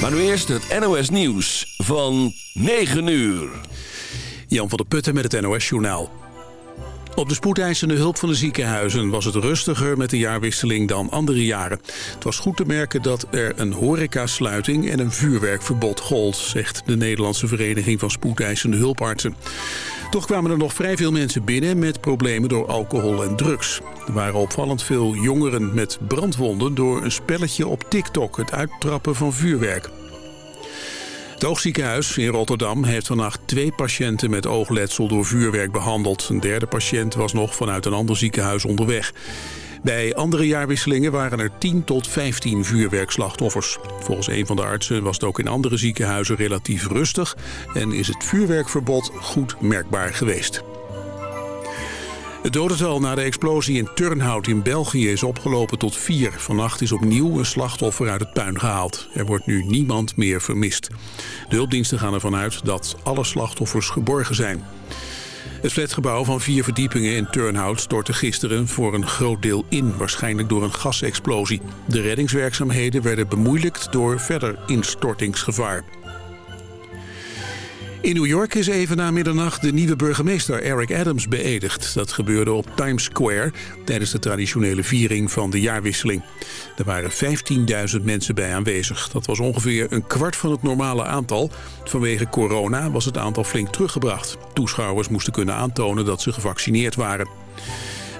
Maar nu eerst het NOS Nieuws van 9 uur. Jan van der Putten met het NOS Journaal. Op de spoedeisende hulp van de ziekenhuizen was het rustiger met de jaarwisseling dan andere jaren. Het was goed te merken dat er een horecasluiting en een vuurwerkverbod gold, zegt de Nederlandse Vereniging van Spoedeisende Hulpartsen. Toch kwamen er nog vrij veel mensen binnen met problemen door alcohol en drugs. Er waren opvallend veel jongeren met brandwonden door een spelletje op TikTok, het uittrappen van vuurwerk. Het oogziekenhuis in Rotterdam heeft vannacht twee patiënten met oogletsel door vuurwerk behandeld. Een derde patiënt was nog vanuit een ander ziekenhuis onderweg. Bij andere jaarwisselingen waren er 10 tot 15 vuurwerkslachtoffers. Volgens een van de artsen was het ook in andere ziekenhuizen relatief rustig... en is het vuurwerkverbod goed merkbaar geweest. Het dodental na de explosie in Turnhout in België is opgelopen tot vier. Vannacht is opnieuw een slachtoffer uit het puin gehaald. Er wordt nu niemand meer vermist. De hulpdiensten gaan ervan uit dat alle slachtoffers geborgen zijn. Het flatgebouw van vier verdiepingen in Turnhout stortte gisteren voor een groot deel in, waarschijnlijk door een gasexplosie. De reddingswerkzaamheden werden bemoeilijkt door verder instortingsgevaar. In New York is even na middernacht de nieuwe burgemeester Eric Adams beëdigd. Dat gebeurde op Times Square tijdens de traditionele viering van de jaarwisseling. Er waren 15.000 mensen bij aanwezig. Dat was ongeveer een kwart van het normale aantal. Vanwege corona was het aantal flink teruggebracht. Toeschouwers moesten kunnen aantonen dat ze gevaccineerd waren.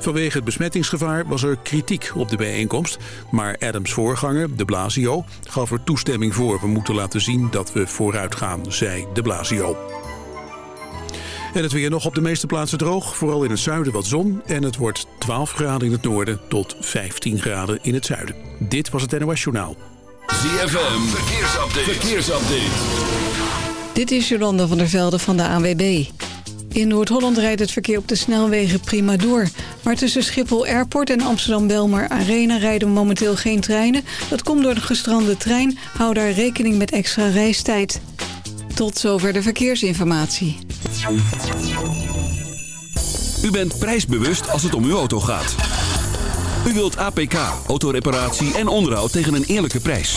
Vanwege het besmettingsgevaar was er kritiek op de bijeenkomst. Maar Adams voorganger, de Blasio, gaf er toestemming voor. We moeten laten zien dat we vooruit gaan, zei de Blasio. En het weer nog op de meeste plaatsen droog. Vooral in het zuiden wat zon. En het wordt 12 graden in het noorden tot 15 graden in het zuiden. Dit was het NOS Journaal. ZFM, verkeersupdate. verkeersupdate. Dit is Jolanda van der Velde van de ANWB. In Noord-Holland rijdt het verkeer op de snelwegen prima door. Maar tussen Schiphol Airport en Amsterdam-Belmar Arena rijden momenteel geen treinen. Dat komt door de gestrande trein. Hou daar rekening met extra reistijd. Tot zover de verkeersinformatie. U bent prijsbewust als het om uw auto gaat. U wilt APK, autoreparatie en onderhoud tegen een eerlijke prijs.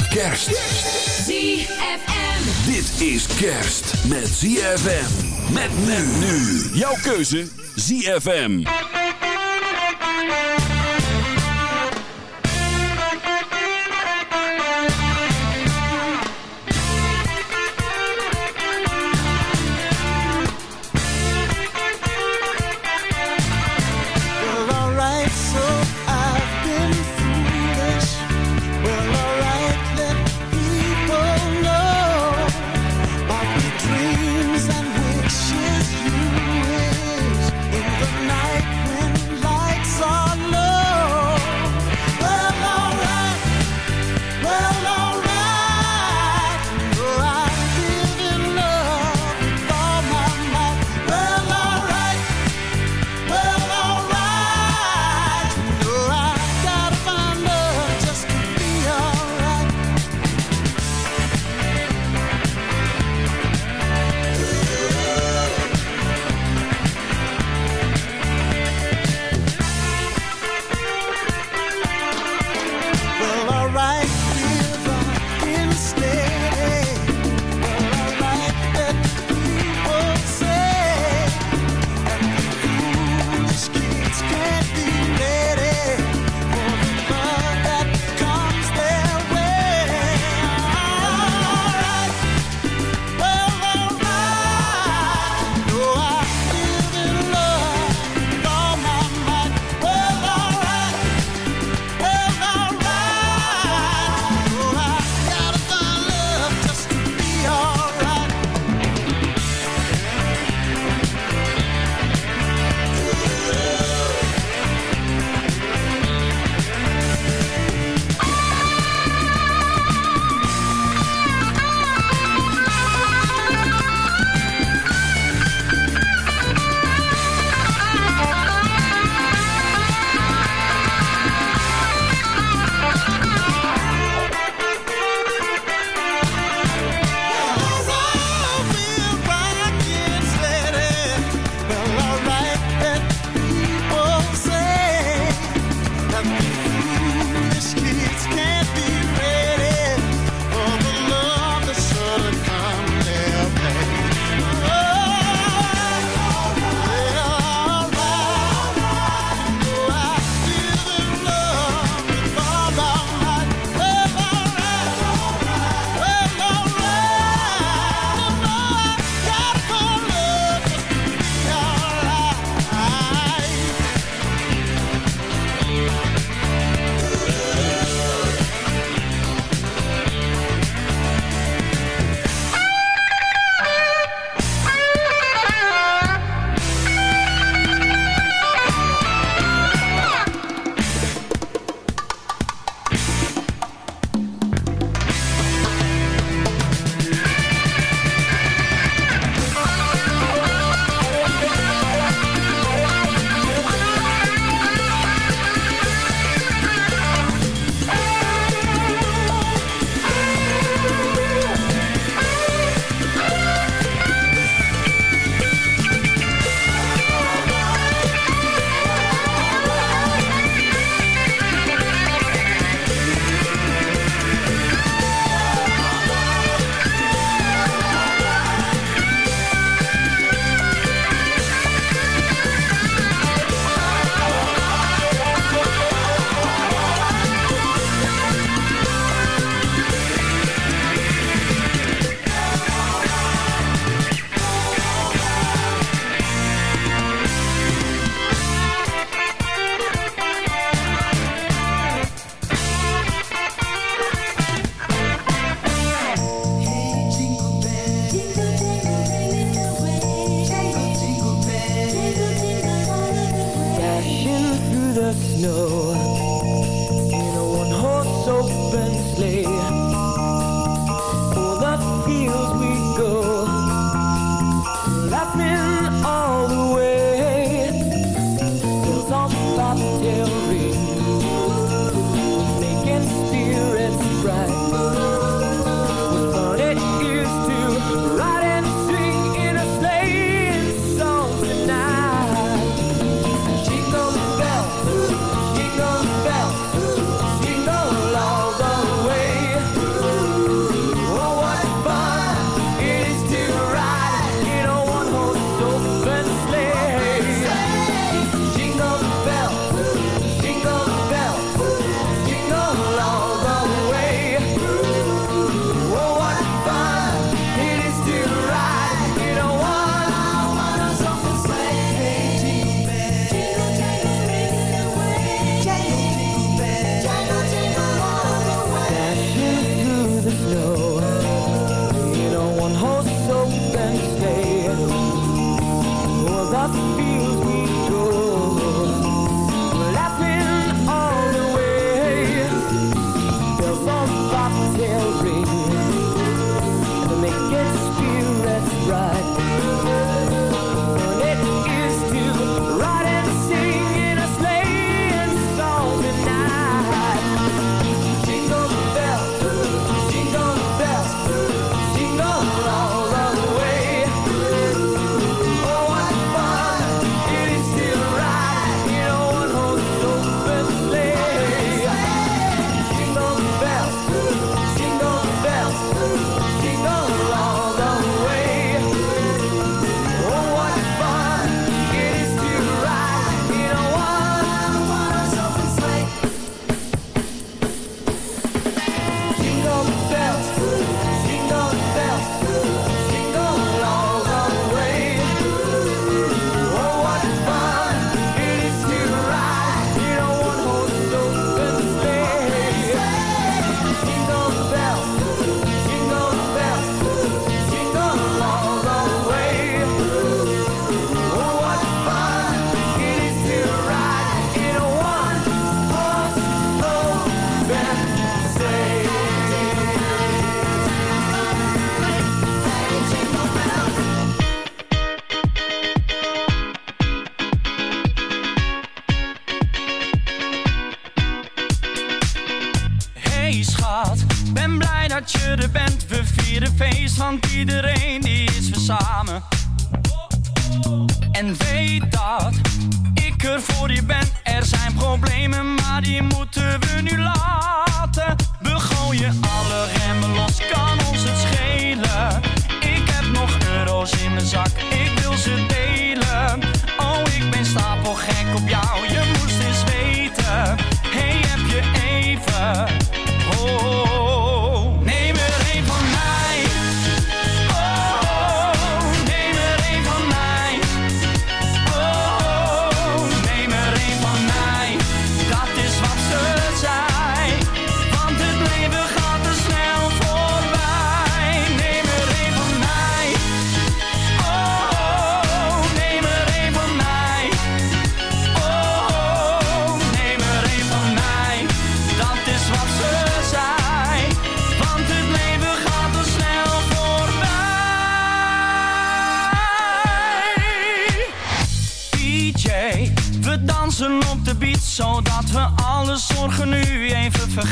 Kerst. ZFM. Dit is kerst met ZFM. Met men nu. Jouw keuze ZFM.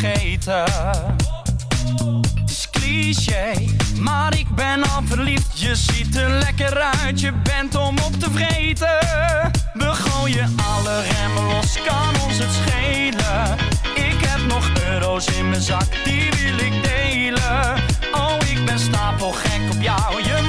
Het is cliché, maar ik ben al verliefd. Je ziet er lekker uit, je bent om op te vreten. We gooien alle remmen los, kan ons het schelen. Ik heb nog euro's in mijn zak, die wil ik delen. Oh, ik ben stapelgek op jou, je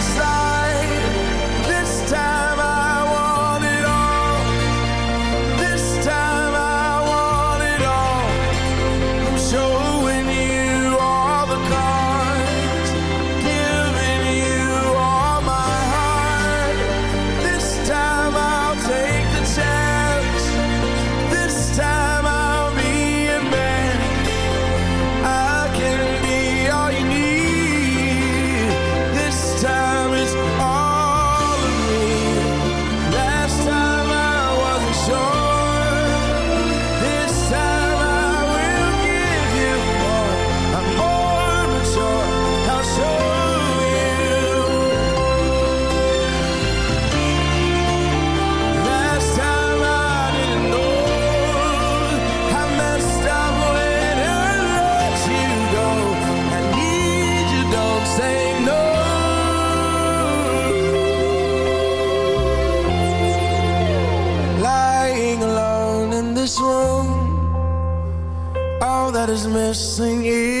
missing you.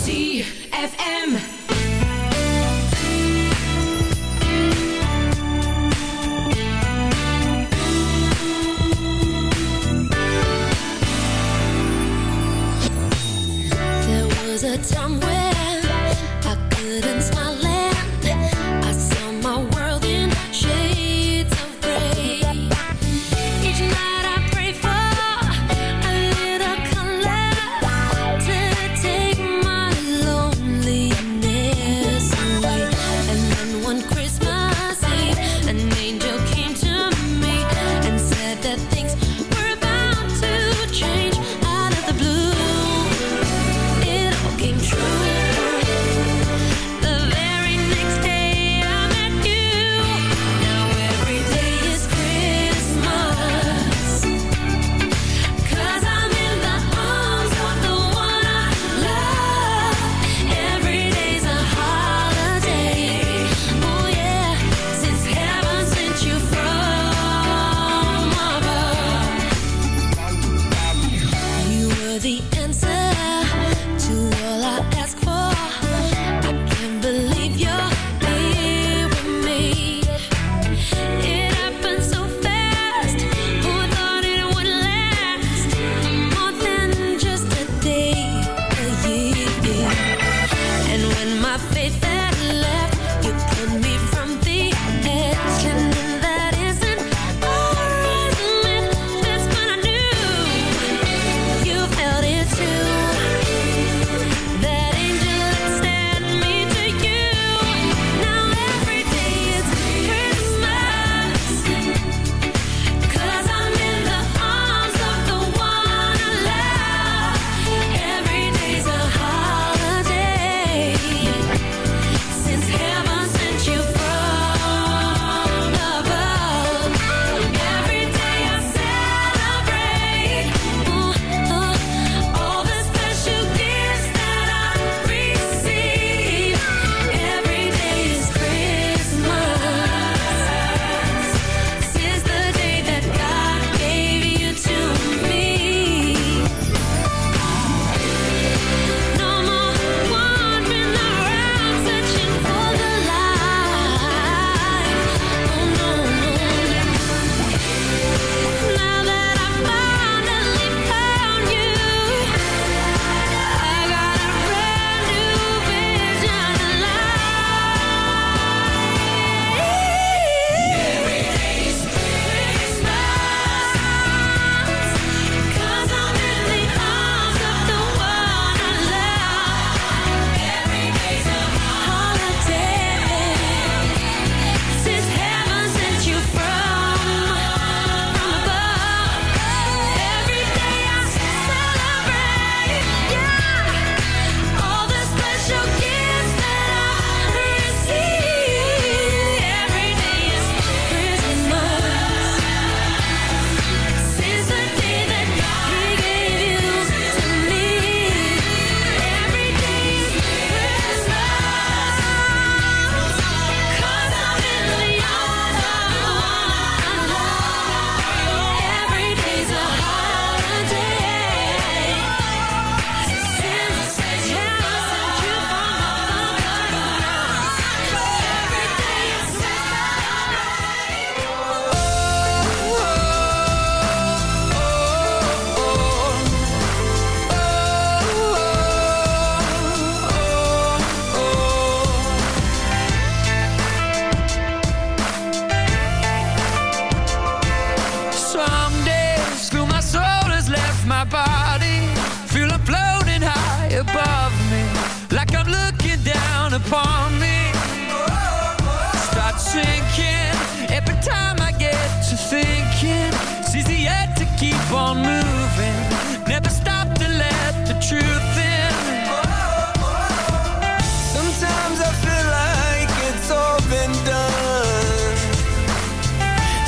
Sometimes I feel like it's all been done.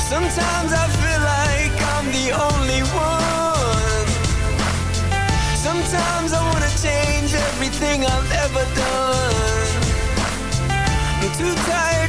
Sometimes I feel like I'm the only one. Sometimes I wanna change everything I've ever done. I'm too tired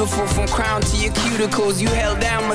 beautiful from crown to your cuticles. You held down my